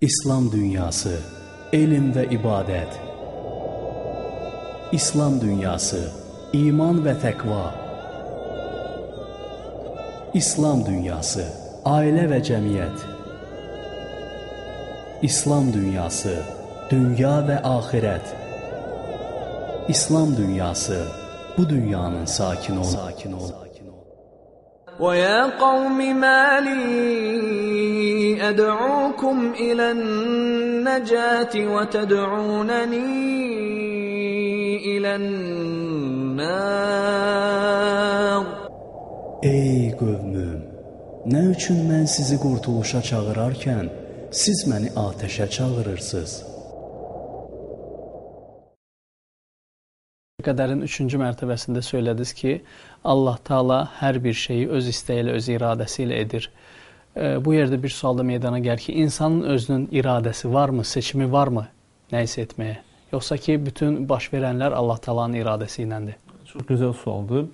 İslam dünyası, elm və ibadət. İslam dünyası, iman və təqva. İslam dünyası, ailə və cəmiyyət. İslam dünyası, dünya və axirət. İslam dünyası, bu dünyanın sakini ol. Sakin ol. ويا قوم ما لي أدعوكم إلى النجاة وتدعونني إلى النار Ey qövmüm, nə üçün mən sizi qurtuluşa çağırarkən siz məni atəşə çağırırsınız? qədərin üçüncü mərtəbəsində söylədiniz ki, Allah Taala hər bir şeyi öz istəyi ilə, öz iradəsi ilə edir. Bu yerdə bir sual da meydana gəlir ki, insanın özünün iradəsi varmı, seçimi varmı nəyisə etməyə? Yoxsa ki, bütün baş verənlər Allah Taala'nın iradəsi iləndir? Çox gözəl sualdır.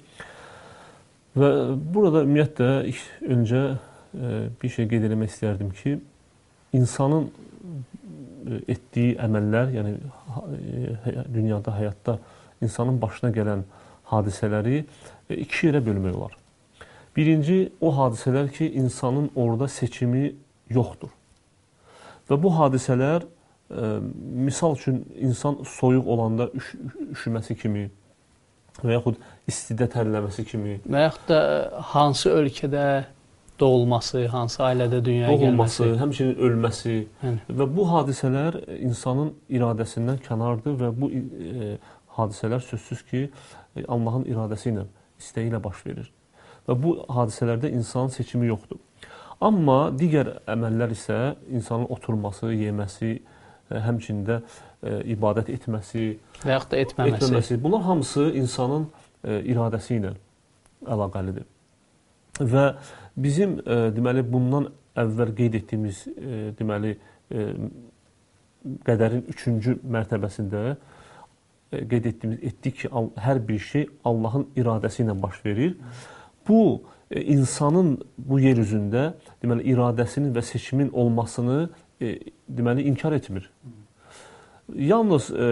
Və burada ümumiyyətlə öncə bir şey qeyd etmək istərdim ki, insanın etdiyi əməllər, yəni dünyada, həyatda insanın başına gələn hadisələri e, iki yerə bölmək olar. Birinci, o hadisələr ki, insanın orada seçimi yoxdur. Və bu hadisələr, e, misal üçün, insan soyuq olanda üş üşüməsi kimi və yaxud istidə tərləməsi kimi və yaxud da hansı ölkədə doğulması, hansı ailədə dünyaya doğulması, gəlməsi, həmçinin ölməsi yəni. və bu hadisələr insanın iradəsindən kənardır və bu e, hadisələr sözsüz ki, Allahın iradəsi ilə, istəyi ilə baş verir. Və bu hadisələrdə insanın seçimi yoxdur. Amma digər əməllər isə insanın oturması, yeməsi, e, həmçində e, ibadət etməsi və yaxud da etməməsi. etməməsi. Bunlar hamısı insanın iradəsi ilə əlaqəlidir. Və bizim deməli bundan əvvəl qeyd etdiyimiz deməli qədərin 3-cü mərtəbəsində qeyd etdiyimiz etdik ki, hər bir şey Allahın iradəsi ilə baş verir. Bu e, insanın bu yer üzündə deməli iradəsinin və seçimin olmasını e, deməli inkar etmir. Yalnız e,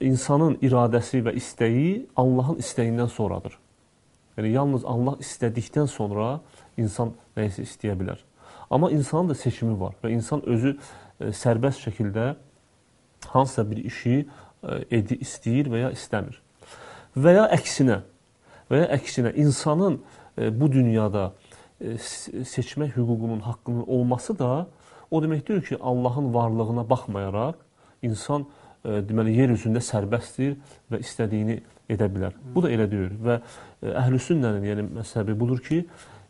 insanın iradəsi və istəyi Allahın istəyindən sonradır. Yəni yalnız Allah istədikdən sonra insan nəyisə istəyə bilər. Amma insanın da seçimi var və insan özü e, sərbəst şəkildə hansısa bir işi edi, istəyir və ya istəmir. Və ya əksinə, və ya əksinə insanın e, bu dünyada e, seçmək hüququnun, haqqının olması da o deməkdir ki, Allahın varlığına baxmayaraq insan e, deməli yer üzündə sərbəstdir və istədiyini edə bilər. Bu da elə deyil və əhlüsünnənin, yəni məzhəbi budur ki,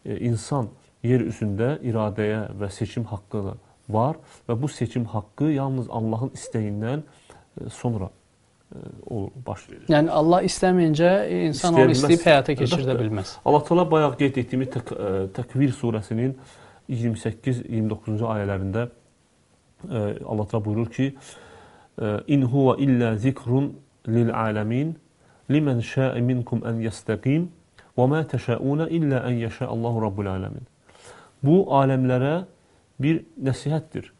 insan yer üzündə iradəyə və seçim haqqı var və bu seçim haqqı yalnız Allahın istəyindən sonra o baş verir. Yəni Allah istəməyincə insan onu istəyib həyata keçirdə bilməz. Allah Teala bayaq qeyd etdiyimiz tək, e, Təkvir surəsinin 28-29-cu ayələrində e, Allah Teala buyurur ki: e, "İn huwa illa zikrun lil alamin limen şa'a minkum an yastaqim və ma təşauna illa an yasha Allahu rabbul alamin." Bu aləmlərə bir nəsihətdir.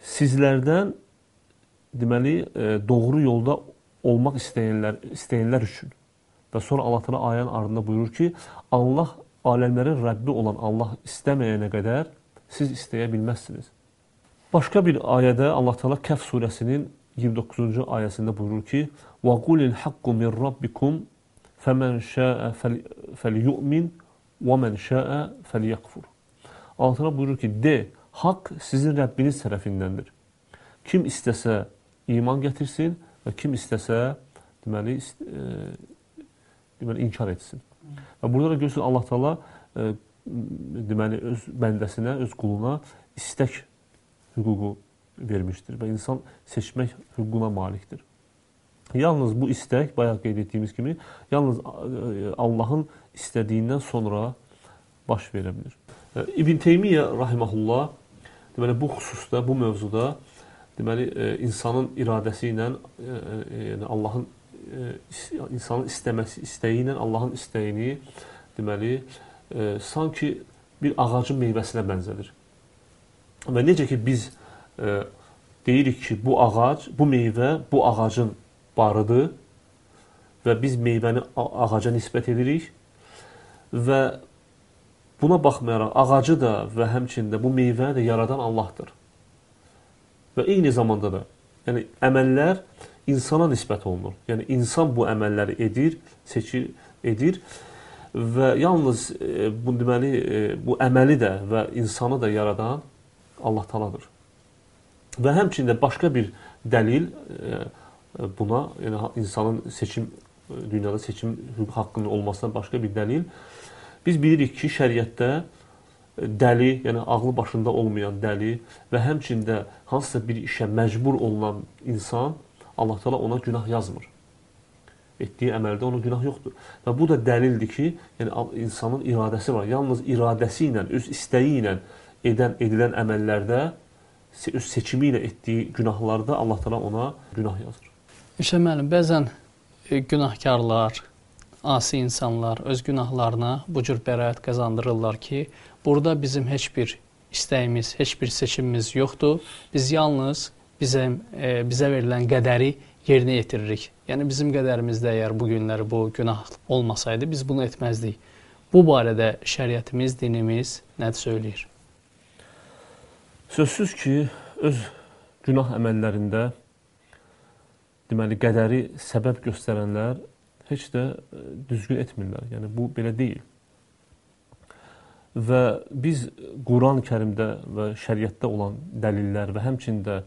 Sizlərdən deməli e, doğru yolda olmaq istəyənlər istəyənlər üçün. Və sonra Allah Təala ayənin ardında buyurur ki, Allah aləmlərin Rəbbi olan Allah istəməyənə qədər siz istəyə bilməzsiniz. Başqa bir ayədə Allah Təala Kəf surəsinin 29-cu ayəsində buyurur ki: "Və qulil haqqu min rabbikum fəmən şa'a fəlyu'min və mən şa'a fəlyəkfur." Allah Təala buyurur ki, de, haqq sizin Rəbbiniz tərəfindəndir. Kim istəsə iman gətirsin və kim istəsə deməli e, deməli inkar etsin. Və burada da görürsünüz Allah Taala e, deməli öz bəndəsinə, öz quluna istək hüququ vermişdir və insan seçmək hüququna malikdir. Yalnız bu istək, bayaq qeyd etdiyimiz kimi, yalnız e, Allahın istədiyindən sonra baş verə bilər. E, İbn Teymiyyə rahimehullah deməli bu xüsusda, bu mövzuda deməli e, insanın iradəsi ilə e, e, yəni Allahın insanın istəməsi, istəyi ilə Allahın istəyini deməli sanki bir ağacın meyvəsinə bənzədir. Və necə ki biz deyirik ki, bu ağac, bu meyvə bu ağacın barıdır və biz meyvəni ağaca nisbət edirik və buna baxmayaraq ağacı da və həmçində bu meyvəni də yaradan Allahdır. Və eyni zamanda da yəni əməllər insana nisbət olunur. Yəni insan bu əməlləri edir, seçir, edir və yalnız e, bu deməli e, bu əməli də və insanı da yaradan Allah Taala'dır. Və həmçində başqa bir dəlil e, buna, yəni insanın seçim dünyada seçim haqqının olmasına başqa bir dəlil. Biz bilirik ki, şəriətdə dəli, yəni ağlı başında olmayan dəli və həmçində hansısa bir işə məcbur olunan insan Allah Taala ona günah yazmır. Etdiyi əməldə ona günah yoxdur. Və bu da dəlildir ki, yəni insanın iradəsi var. Yalnız iradəsi ilə, öz istəyi ilə edən edilən əməllərdə öz seçimi ilə etdiyi günahlarda Allah Taala ona günah yazır. İşə müəllim, bəzən e, günahkarlar, asi insanlar öz günahlarına bu cür bəraət qazandırırlar ki, burada bizim heç bir istəyimiz, heç bir seçimimiz yoxdur. Biz yalnız bizə e, bizə verilən qədəri yerinə yetiririk. Yəni bizim qədərimizdə əgər bu günləri bu günah olmasaydı biz bunu etməzdik. Bu barədə şəriətimiz, dinimiz nə söyləyir? Sözsüz ki, öz günah əməllərində deməli qədəri səbəb göstərənlər heç də e, düzgün etmirlər. Yəni bu belə deyil. Və biz Quran-Kərimdə və şəriətdə olan dəlillər və həmçində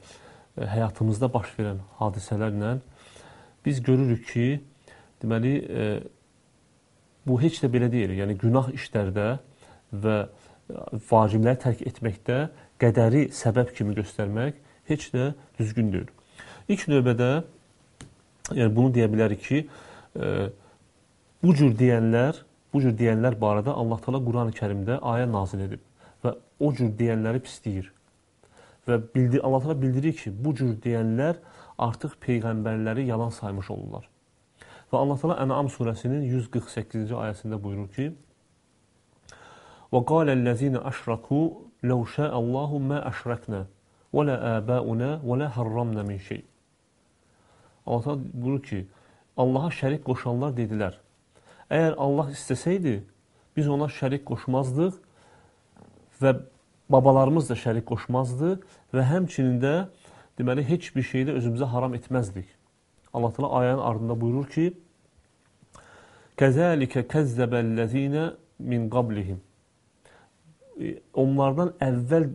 həyatımızda baş verən hadisələrlə biz görürük ki, deməli e, bu heç də belə deyil. Yəni günah işlərdə və vacibləri tərk etməkdə qədəri səbəb kimi göstərmək heç də düzgün deyil. İlk növbədə yəni bunu deyə bilərik ki, e, bu cür deyənlər, bu cür deyənlər barədə Allah Taala Qurani-Kərimdə ayə nazil edib və o cür deyənləri pisləyir. Və bildi, Allah təala bildirir ki, bu cür deyənlər artıq peyğəmbərləri yalan saymış olurlar. Və Allah təala Ən'am surəsinin 148-ci ayəsində buyurur ki: "Və qalellezina əşraku law şa'allahu ma əşrakna və la abauna və la harramna min şey." Allah təala buyurur ki, Allaha şərik qoşanlar dedilər: "Əgər Allah istəsəydi, biz ona şərik qoşmazdıq və babalarımız da şərik qoşmazdı və həmçinin də deməli heç bir şeydə özümüzə haram etməzdik. Allah Teala ayənin ardında buyurur ki: "Kəzəlikə kəzzəbəllezina min qablihim." E, onlardan əvvəl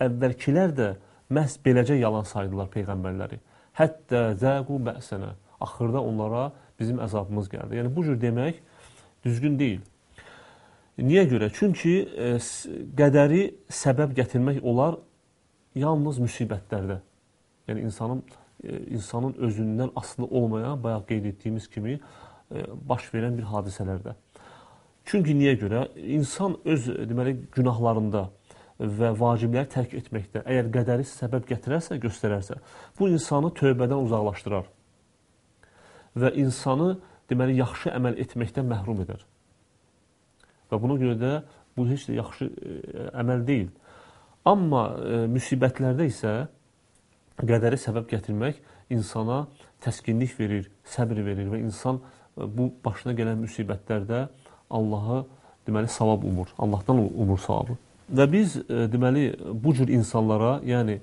əvvəlkilər də məhz beləcə yalan saydılar peyğəmbərləri. Hətta zəqu bəsənə. Axırda onlara bizim əzabımız gəldi. Yəni bu cür demək düzgün deyil. Niyə görə? Çünki e, qədəri səbəb gətirmək olar yalnız müsibətlərdə. Yəni insanın e, insanın özündən asılı olmayan, bayaq qeyd etdiyimiz kimi e, baş verən bir hadisələrdə. Çünki niyə görə? İnsan öz deməli günahlarında və vacibləri tərk etməkdə əgər qədəri səbəb gətirərsə, göstərərsə, bu insanı tövbədən uzaqlaşdırar və insanı deməli yaxşı əməl etməkdən məhrum edər. Və buna görə də bu heç də yaxşı ə, e, əməl deyil. Amma ə, e, müsibətlərdə isə qədəri səbəb gətirmək insana təskinlik verir, səbr verir və insan ə, e, bu başına gələn müsibətlərdə Allahı deməli savab umur. Allahdan umur savabı. Və biz ə, deməli bu cür insanlara, yəni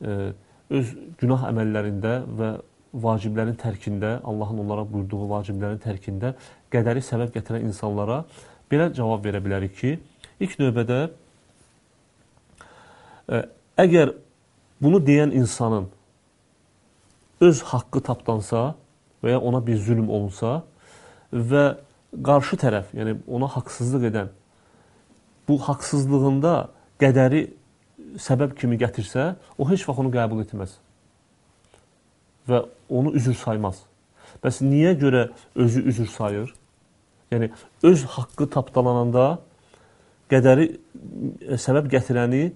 ə, öz günah əməllərində və vaciblərin tərkində, Allahın onlara buyurduğu vaciblərin tərkində qədəri səbəb gətirən insanlara belə cavab verə bilərik ki, ilk növbədə ə, e, əgər bunu deyən insanın öz haqqı tapdansa və ya ona bir zülm olunsa və qarşı tərəf, yəni ona haqsızlıq edən bu haqsızlığında qədəri səbəb kimi gətirsə, o heç vaxt onu qəbul etməz və onu üzr saymaz. Bəs niyə görə özü üzr sayır? Yəni öz haqqı tapdalananda qədəri e, səbəb gətirəni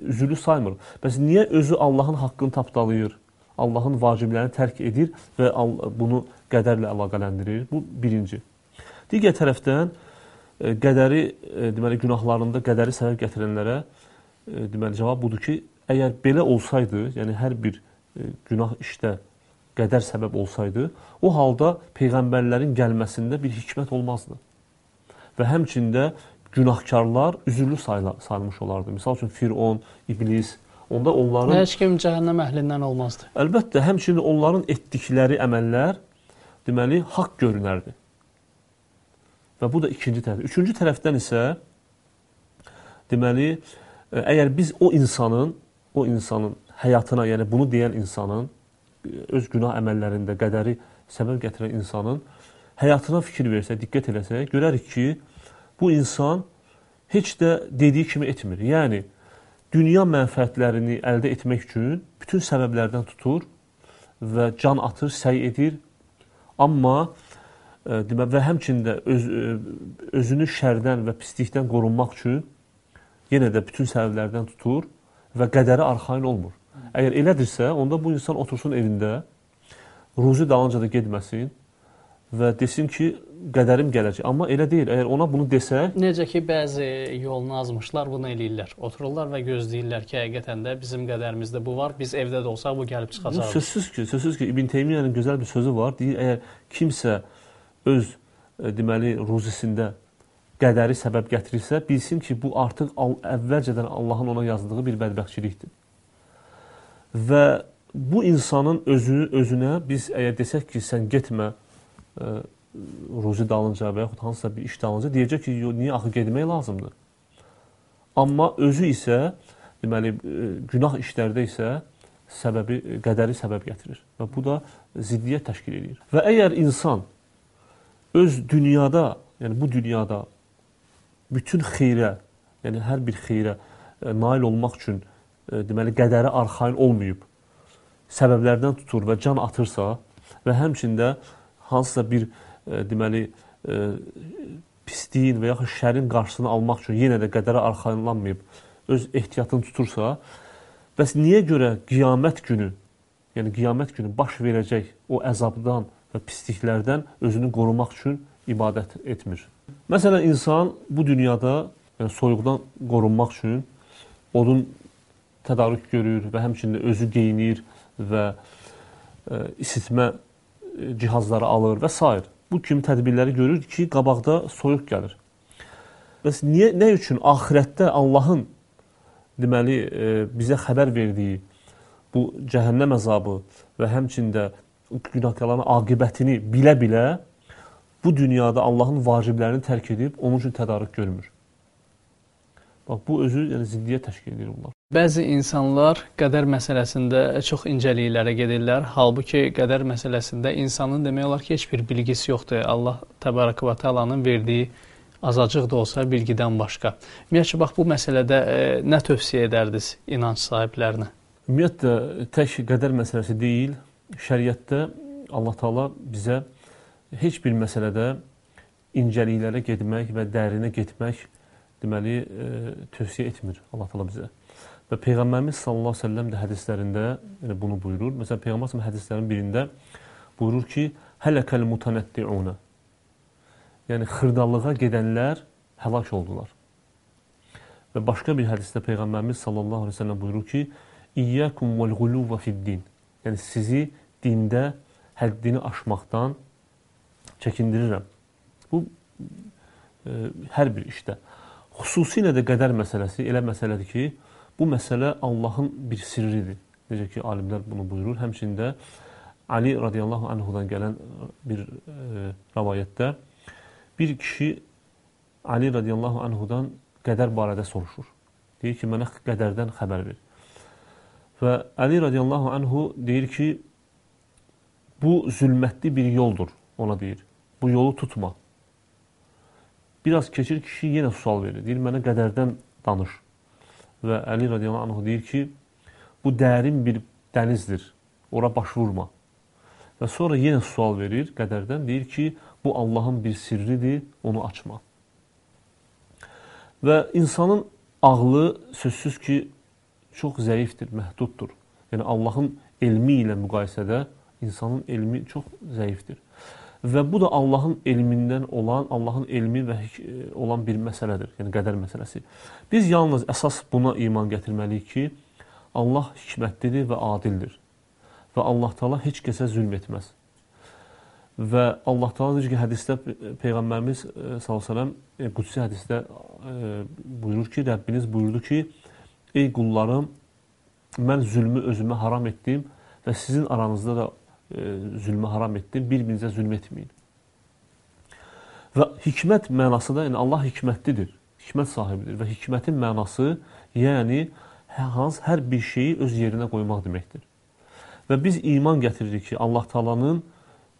üzürlü saymır. Bəs niyə özü Allahın haqqını tapdalayır? Allahın vaciblərini tərk edir və bunu qədərlə əlaqələndirir. Bu birinci. Digər tərəfdən e, qədəri e, deməli günahlarında qədəri səbəb gətirənlərə deməli cavab budur ki, əgər belə olsaydı, yəni hər bir günah işdə qədər səbəb olsaydı, o halda peyğəmbərlərin gəlməsində bir hikmət olmazdı. Və həmçində günahkarlar üzürlü sayla, sayılmış olardı. Məsəl üçün Firon, İblis, onda onların Heç kim cəhənnəm əhlindən olmazdı. əlbəttə həmçinin onların etdikləri əməllər deməli haqq görünərdi. Və bu da ikinci tərəf. Üçüncü tərəfdən isə deməli əgər biz o insanın, o insanın həyatına, yəni bunu deyən insanın öz günah əməllərində qədəri səbəb gətirən insanın həyatına fikir versək, diqqət eləsək, görərik ki, bu insan heç də dediyi kimi etmir. Yəni dünya mənfəətlərini əldə etmək üçün bütün səbəblərdən tutur və can atır, səy edir. Amma e, demək və həmçində öz e, özünü şərdən və pislikdən qorunmaq üçün yenə də bütün səbəblərdən tutur və qədəri arxayın olmur. Əgər elədirsə, onda bu insan otursun evində, ruzi dalınca da getməsin və desin ki, qədərim gələcək. Amma elə deyil. Əgər ona bunu desək, Necə ki, bəzi yolunu azmışlar bunu eləyirlər. Otururlar və gözləyirlər ki, həqiqətən də bizim qədərimizdə bu var. Biz evdə də olsaq bu gəlib çıxacaq. sözsüz ki, sözsüz ki, İbn Teymiyyanın gözəl bir sözü var. Deyir, əgər kimsə öz e, deməli ruzisində qədəri səbəb gətirirsə, bilsin ki, bu artıq əvvəlcədən Allahın ona yazdığı bir bədbəxtçilikdir. Və bu insanın özü özünə biz əgər desək ki, sən getmə ə, ruzi dalınca və yaxud hansısa bir iş dalınca deyəcək ki, yo, niyə axı getmək lazımdır. Amma özü isə deməli ə, günah işlərdə isə səbəbi qədəri səbəb gətirir və bu da ziddiyyət təşkil edir. Və əgər insan öz dünyada, yəni bu dünyada bütün xeyrə, yəni hər bir xeyrə ə, nail olmaq üçün deməli qədəri arxayın olmayıb səbəblərdən tutur və can atırsa və həmçində hansısa bir deməli pisliyin və yaxud şərin qarşısını almaq üçün yenə də qədərə arxayınlanmayıb öz ehtiyatını tutursa, bəs niyə görə qiyamət günü, yəni qiyamət günü baş verəcək o əzabdan və pisliklərdən özünü qorumaq üçün ibadət etmir? Məsələn, insan bu dünyada yəni soyuqdan qorunmaq üçün odun tədarük görür və həmçində özü geyinir və ə, isitmə e, cihazları alır və s. Bu kimi tədbirləri görür ki, qabaqda soyuq gəlir. Bəs niyə nə üçün axirətdə Allahın deməli e, bizə xəbər verdiyi bu cəhənnəm əzabı və həmçində günahkarların aqibətini bilə-bilə bu dünyada Allahın vaciblərini tərk edib onun üçün tədarük görmür. Bax bu özü yəni ziddiyyət təşkil edir bunlar. Bəzi insanlar qədər məsələsində çox incəliklərə gedirlər. Halbuki qədər məsələsində insanın demək olar ki, heç bir bilgisi yoxdur. Allah Təbaraka və Taala'nın verdiyi azacıq da olsa bilgidən başqa. Ümumiyyətlə bax bu məsələdə e, nə tövsiyə edərdiniz inanc sahiblərinə? Ümumiyyətlə tək qədər məsələsi deyil. Şəriətdə Allah Taala bizə heç bir məsələdə incəliklərə getmək və dərinə getmək deməli e, tövsiyə etmir Allah Taala bizə. Və peyğəmbərimiz sallallahu əleyhi və səlləm də hədislərində yəni bunu buyurur. Məsələn peyğəmbər sallallahu hədislərin birində buyurur ki, "Hələkəl mutanəttiuna." Yəni xırdallığa gedənlər həlak oldular. Və başqa bir hədisdə peyğəmbərimiz sallallahu əleyhi və səlləm buyurur ki, "İyyakum vel-ghuluva fid-din." Yəni sizi dində həddini aşmaqdan çəkindirirəm. Bu e, hər bir işdə. Xüsusilə də qədər məsələsi elə məsələdir ki, bu məsələ Allahın bir sirridir. Necə ki, alimlər bunu buyurur. Həmçində Ali radiyallahu anhudan gələn bir e, rəvayətdə bir kişi Ali radiyallahu anhudan qədər barədə soruşur. Deyir ki, mənə qədərdən xəbər ver. Və Ali radiyallahu anhu deyir ki, bu zülmətli bir yoldur, ona deyir. Bu yolu tutma. Biraz keçir kişi yenə sual verir. Deyir, mənə qədərdən danış. Və Əli radiyallahu anhu deyir ki, bu dərin bir dənizdir. Ora baş vurma. Və sonra yenə sual verir qədərdən. Deyir ki, bu Allahın bir sirridir, onu açma. Və insanın ağlı sözsüz ki, çox zəifdir, məhduddur. Yəni Allahın elmi ilə müqayisədə insanın elmi çox zəifdir. Və bu da Allahın elmindən olan, Allahın elmi və e, olan bir məsələdir, yəni qədər məsələsi. Biz yalnız əsas buna iman gətirməliyik ki, Allah hikmətlidir və adildir. Və Allah Taala heç kəsə zülm etməz. Və Allah Taala deyir ki, hədisdə peyğəmbərimiz sallallahu əleyhi və səlləm qudsi hədisdə buyurur ki, Rəbbiniz buyurdu ki, ey qullarım, mən zülmü özümə haram etdim və sizin aranızda da e, zülmü haram etdim, bir-birinizə zülm etməyin. Və hikmət mənası da, yəni Allah hikmətlidir, hikmət sahibidir və hikmətin mənası, yəni hans hər bir şeyi öz yerinə qoymaq deməkdir. Və biz iman gətiririk ki, Allah Taalanın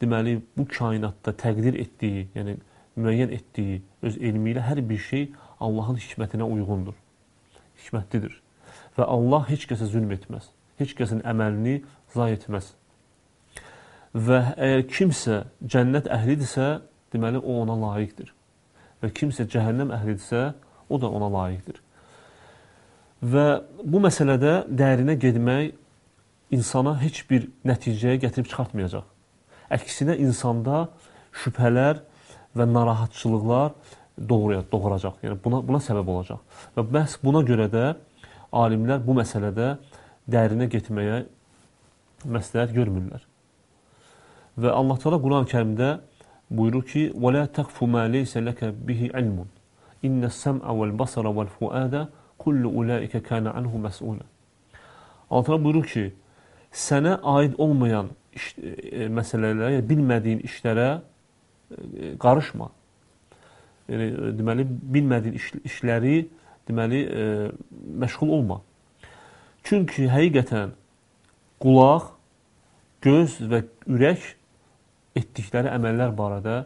deməli bu kainatda təqdir etdiyi, yəni müəyyən etdiyi öz elmi ilə hər bir şey Allahın hikmətinə uyğundur. Hikmətlidir. Və Allah heç kəsə zülm etməz. Heç kəsin əməlini zay etməz. Və əgər kimsə cənnət əhlidirsə, deməli o ona layiqdir. Və kimsə cəhənnəm əhlidirsə, o da ona layiqdir. Və bu məsələdə dərinə gedmək insana heç bir nəticəyə gətirib çıxartmayacaq. Əksinə insanda şübhələr və narahatçılıqlar doğuracaq. Yəni buna buna səbəb olacaq. Və məhz buna görə də alimlər bu məsələdə dərinə getməyə məsləhət görmürlər. Və Allah Teala Quran-Kərimdə buyurur ki: "Və la taqfu ma laysa laka bihi ilmun. İnnes-sem'a vel-basara vel-fuada kullu ulaika kana anhu mas'ula." Allah Teala buyurur ki: "Sənə aid olmayan iş, e, məsələlərə, yəni bilmədiyin işlərə e, qarışma. Yəni deməli bilmədiyin iş, işləri deməli, e, məşğul olma. Çünki həqiqətən qulaq, göz və ürək etdikləri əməllər barədə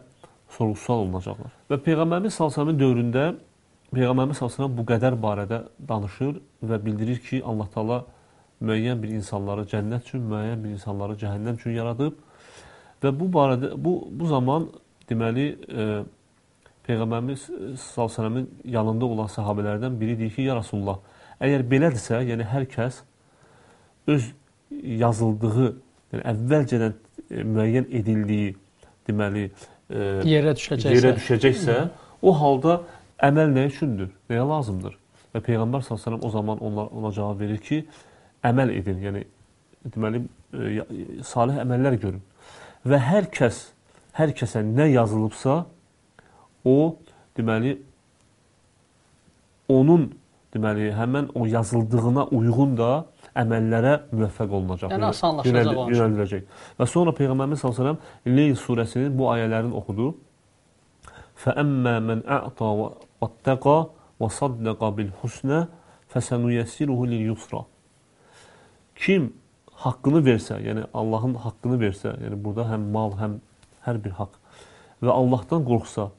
sorğu-sual olunacaqlar. Və Peyğəmbərimiz sallallahu dövründə Peyğəmbərimiz sallallahu bu qədər barədə danışır və bildirir ki, Allah Taala müəyyən bir insanları cənnət üçün, müəyyən bir insanları cəhənnəm üçün yaradıb və bu barədə bu bu zaman deməli e, Peyğəmbərimiz s.ə.v-in yanında olan sahabələrdən biri deyir ki, ya Rasulullah, əgər belədirsə, yəni hər kəs öz yazıldığı, yəni əvvəlcədən müəyyən edildiyi, deməli, e, yerə düşəcəksə, yerə düşəcəksə o halda əməl nə üçündür, nəyə lazımdır? Və Peyğəmbər s.ə.v o zaman ona, ona cavab verir ki, əməl edin, yəni deməli, e, salih əməllər görün. Və hər kəs, hər kəsə nə yazılıbsa, o deməli onun deməli həmin o yazıldığına uyğun da əməllərə müvəffəq olunacaq. Yəni asanlaşacaq o yönəldiləcək. Və sonra Peyğəmbərimiz sallallahu əleyhi və səlləm Leyl surəsinin bu ayələrini oxudu. Vattaqa və saddaqa bil husna fəsanuyassiruhu lil yusra. Kim haqqını versə, yəni Allahın haqqını versə, yəni burada həm mal, həm hər bir haqq və Allahdan qorxsa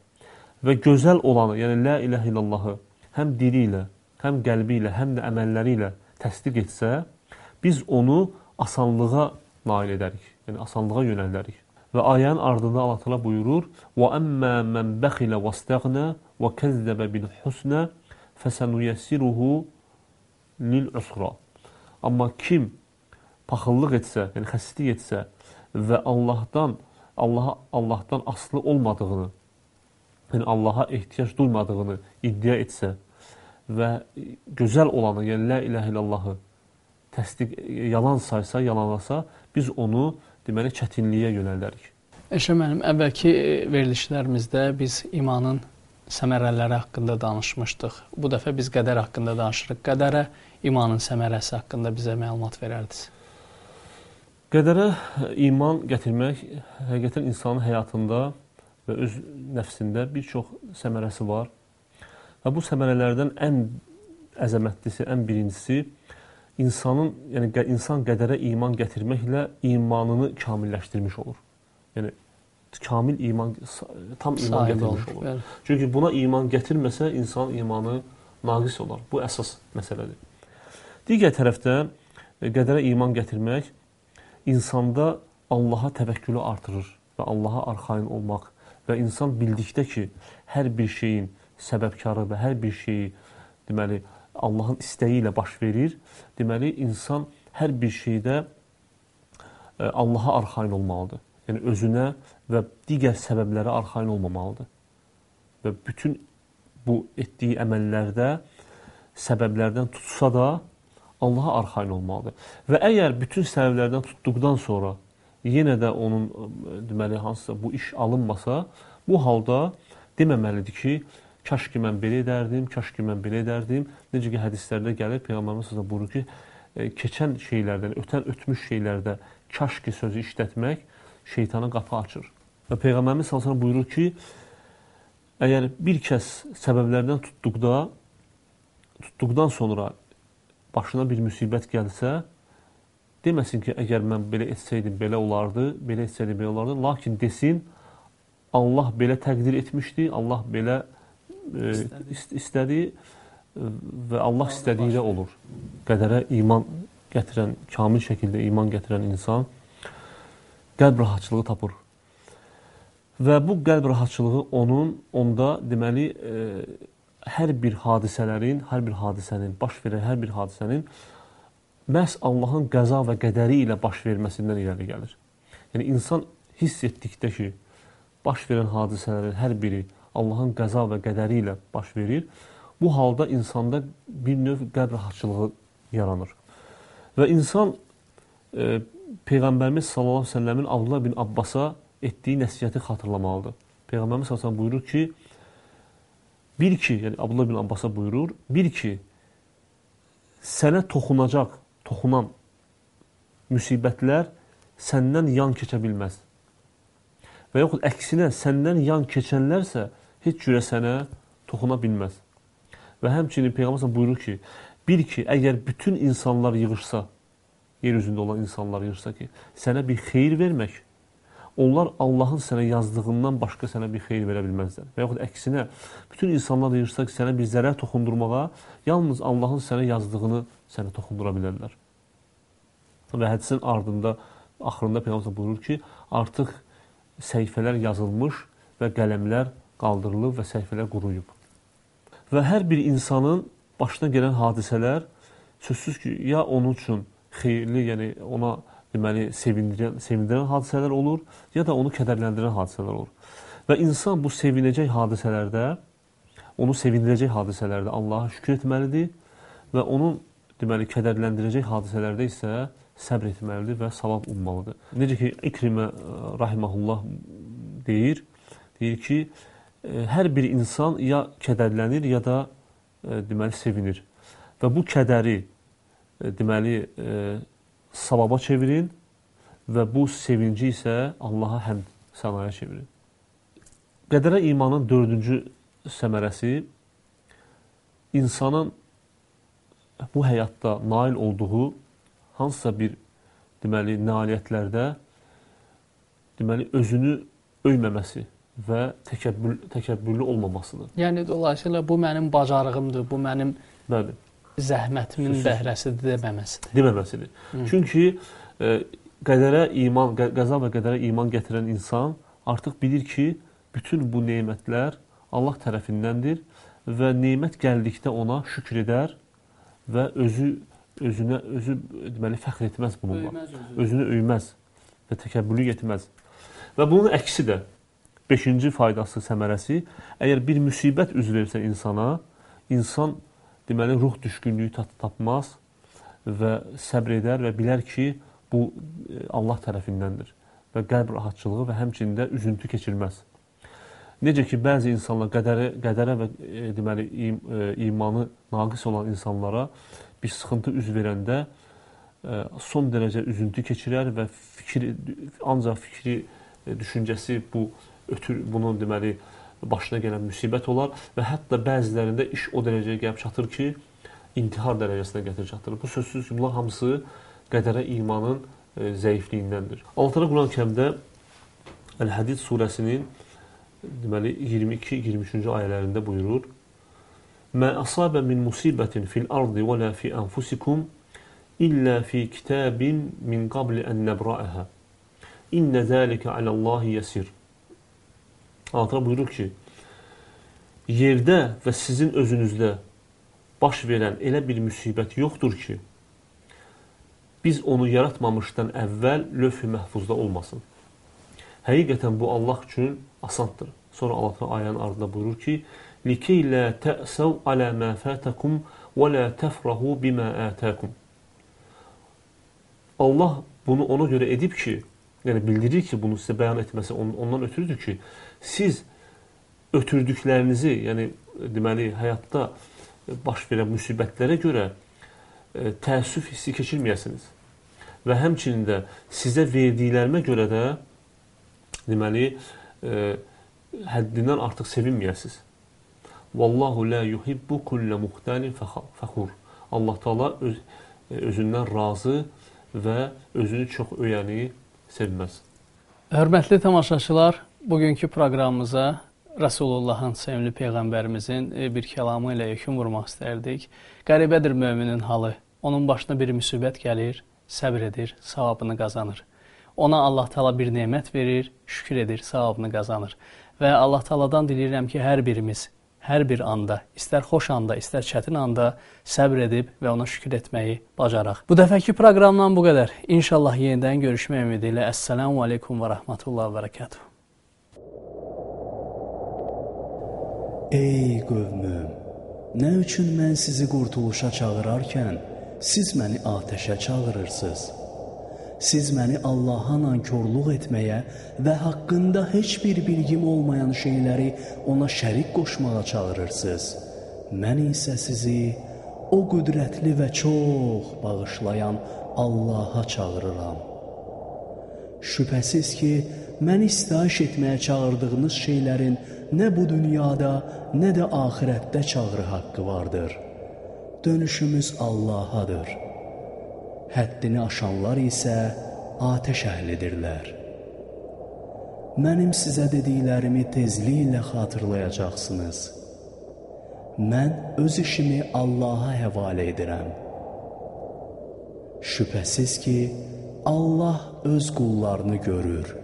və gözəl olanı, yəni la ilahe illallahı həm dili ilə, həm qəlbi ilə, həm də əməlləri ilə təsdiq etsə, biz onu asanlığa nail edərik. Yəni asanlığa yönəldərik. Və ayənin ardında Allah təala buyurur: "Və əmmə men bəxilə vastəğnə və kəzzəbə bil husnə fəsənuyassiruhu lil usra." Amma kim paxıllıq etsə, yəni xəsislik etsə və Allahdan Allaha Allahdan aslı olmadığını yəni Allaha ehtiyac duymadığını iddia etsə və gözəl olanı, yəni la ilahe illallahı təsdiq yalan saysa, yalanlasa, biz onu deməli çətinliyə yönəldərik. Eşə mənim əvvəlki verilişlərimizdə biz imanın səmərələri haqqında danışmışdıq. Bu dəfə biz qədər haqqında danışırıq. Qədərə imanın səmərəsi haqqında bizə məlumat verərdiniz. Qədərə iman gətirmək həqiqətən insanın həyatında və öz nəfsində bir çox səmərəsi var. Və bu səmərələrdən ən əzəmətlisi, ən birincisi insanın, yəni insan qədərə iman gətirməklə imanını kamilləşdirmiş olur. Yəni kamil iman tam iman Sahib gətirmiş olur. Bəli. Çünki buna iman gətirməsə insan imanı naqis olar. Bu əsas məsələdir. Digər tərəfdən e, qədərə iman gətirmək insanda Allaha təvəkkülü artırır və Allaha arxayın olmaq və insan bildikdə ki, hər bir şeyin səbəbkarı və hər bir şeyi deməli Allahın istəyi ilə baş verir, deməli insan hər bir şeydə e, Allaha arxayın olmalıdır. yəni özünə və digər səbəblərə arxayın olmamalıdır. Və bütün bu etdiyi əməllərdə səbəblərdən tutsa da Allaha arxayın olmalıdır. Və əgər bütün səbəblərdən tutduqdan sonra yenə də onun deməli hansısa bu iş alınmasa, bu halda deməməlidir ki, kaş ki mən belə edərdim, kaş ki mən belə edərdim. Necə ki hədislərdə gəlir Peyğəmbərimiz sallallahu buyurur ki, e, keçən şeylərdən, ötən ötmüş şeylərdə kaş ki sözü işlətmək şeytana qapı açır. Və Peyğəmbərimiz sallallahu buyurur ki, əgər bir kəs səbəblərdən tutduqda tutduqdan sonra başına bir müsibət gəlsə, deməsin ki, əgər mən belə etsəydim belə olardı, belə etsəydim belə olardı, lakin desin Allah belə təqdir etmişdi, Allah belə e, istədi və Allah istədiyi də olur. Qədərə iman gətirən, kamil şəkildə iman gətirən insan qəlb rahatçılığı tapır. Və bu qəlb rahatçılığı onun onda deməli e, hər bir hadisələrin, hər bir hadisənin baş verən hər bir hadisənin məhz Allahın qəza və qədəri ilə baş verməsindən irəli gəlir. Yəni insan hiss etdikdə ki, baş verən hadisələrin hər biri Allahın qəza və qədəri ilə baş verir, bu halda insanda bir növ qəlb rahatçılığı yaranır. Və insan e, Peyğəmbərimiz sallallahu əleyhi və səlləmin Abdullah bin Abbasa etdiyi nəsihəti xatırlamalıdır. Peyğəmbərimiz sallallahu buyurur ki, bil ki, yəni Abdullah bin Abbasa buyurur, bil ki, sənə toxunacaq toxunan müsibətlər səndən yan keçə bilməz. Və yaxud əksinə, səndən yan keçənlərsə heç cürə sənə toxuna bilməz. Və həmçinin Peyğəmbər buyurur ki, bil ki, əgər bütün insanlar yığışsa, yer üzündə olan insanlar yığışsa ki, sənə bir xeyir vermək, onlar Allahın sənə yazdığından başqa sənə bir xeyir verə bilməzlər. Və yaxud əksinə, bütün insanlar yığışsa ki, sənə bir zərər toxundurmağa, yalnız Allahın sənə yazdığını sənə toxundura bilərlər. Və hədisin ardında, axırında Peyğəmbər buyurur ki, artıq səhifələr yazılmış və qələmlər qaldırılıb və səhifələr quruyub. Və hər bir insanın başına gələn hadisələr sözsüz ki, ya onun üçün xeyirli, yəni ona deməli sevindirən, sevindirən hadisələr olur, ya da onu kədərləndirən hadisələr olur. Və insan bu sevinəcək hadisələrdə, onu sevindirəcək hadisələrdə Allaha şükür etməlidir və onun deməli kədərləndirəcək hadisələrdə isə səbr etməlidir və savab ummalıdır. Necə ki İkrimə e, rahimehullah deyir, deyir ki, hər bir insan ya kədərlənir, ya da e, deməli sevinir. Və bu kədəri deməli savaba çevirin və bu sevinci isə Allaha həmd sənaya çevirin. Qədərə imanın dördüncü səmərəsi insanın bu həyatda nail olduğu hansısa bir deməli nailiyyətlərdə deməli özünü öyməməsi və təkəbbür təkəbbürlü olmamasıdır. Yəni dolayısıyla bu mənim bacarığımdır, bu mənim bəli zəhmətimin bəhrəsidir deməməsidir. Deməməsidir. Hı. Çünki e, qədərə iman, qəza və qədərə iman gətirən insan artıq bilir ki, bütün bu nemətlər Allah tərəfindəndir və nemət gəldikdə ona şükr edər və özü özünə özü deməli fəxr etməz bununla. Özünü öyməz və təkəbbürlük etməz. Və bunun əksi də 5-ci faydası, səmərəsi, əgər bir müsibət üz versə insana, insan deməli ruh düşkünlüyü tapmaz və səbr edər və bilər ki, bu e, Allah tərəfindəndir və qəlb rahatçılığı və həmçində üzüntü keçirməz. Necə ki, bəzi insanlar qədərə, qədərə və e, deməli im, e, imanı naqis olan insanlara bir sıxıntı üz verəndə e, son dərəcə üzüntü keçirər və fikir ancaq fikri e, düşüncəsi bu ötür bunun deməli başına gələn müsibət olar və hətta bəzilərində iş o dərəcəyə gəlib çatır ki, intihar dərəcəsinə gətirib çatdırır. Bu sözsüz ki, bunlar hamısı qədərə imanın e, zəifliyindəndir. Altıra Quran-Kərimdə Əl-Hədid surəsinin deməli 22-23-cü ayələrində buyurur: "Mə asabə min musibətin fil ardı və la fi anfusikum illə fi kitabin min qabl an nabra'aha. İnne zalika alallahi yesir." Allah buyurur ki, yerdə və sizin özünüzdə baş verən elə bir müsibət yoxdur ki, biz onu yaratmamışdan əvvəl lövh-i məhfuzda olmasın. Həqiqətən bu Allah üçün asandır. Sonra Allah ayənin ardında buyurur ki: "Likey la ta'sav ala ma fatakum və la tafrahu bima atakum." Allah bunu ona görə edib ki, yəni bildirir ki, bunu sizə bəyan etməsi ondan ötürüdür ki, siz ötürdüklərinizi, yəni deməli həyatda baş verən müsibətlərə görə e, təəssüf hissi keçirməyəsiniz. Və həmçinin də sizə verdiklərimə görə də deməli e, həddindən artıq sevinməyəsiniz. Vallahu la yuhibbu kullu muxtalin faxur. Allah Taala öz e, özündən razı və özünü çox öyəni sevməz. Hörmətli tamaşaçılar, bugünkü proqramımıza Rəsulullahın, sevimli peyğəmbərimizin e, bir kəlamı ilə yekun vurmaq istərdik. Qəribədir möminin halı. Onun başına bir müsibət gəlir, səbr edir, savabını qazanır. Ona Allah Taala bir nemət verir, şükür edir, savabını qazanır. Və Allah Taaladan diləyirəm ki, hər birimiz hər bir anda, istər xoş anda, istər çətin anda səbr edib və ona şükür etməyi bacaraq. Bu dəfəki proqramdan bu qədər. İnşallah yenidən görüşmək ümidi ilə. Əssalamu alaykum və rahmetullah və bərəkatuh. Ey qövmüm, nə üçün mən sizi qurtuluşa çağırarkən siz məni atəşə çağırırsınız? Siz məni Allaha nankorluq etməyə və haqqında heç bir bilgim olmayan şeyləri ona şərik qoşmağa çağırırsınız. Mən isə sizi o qüdrətli və çox bağışlayan Allaha çağırıram. Şübhəsiz ki, məni istahiş etməyə çağırdığınız şeylərin nə bu dünyada, nə də axirətdə çağrı haqqı vardır. Dönüşümüz Allahadır həddini aşanlar isə atəş əhlidirlər. Mənim sizə dediklərimi tezliklə xatırlayacaqsınız. Mən öz işimi Allaha həvalə edirəm. Şübhəsiz ki, Allah öz qullarını görür.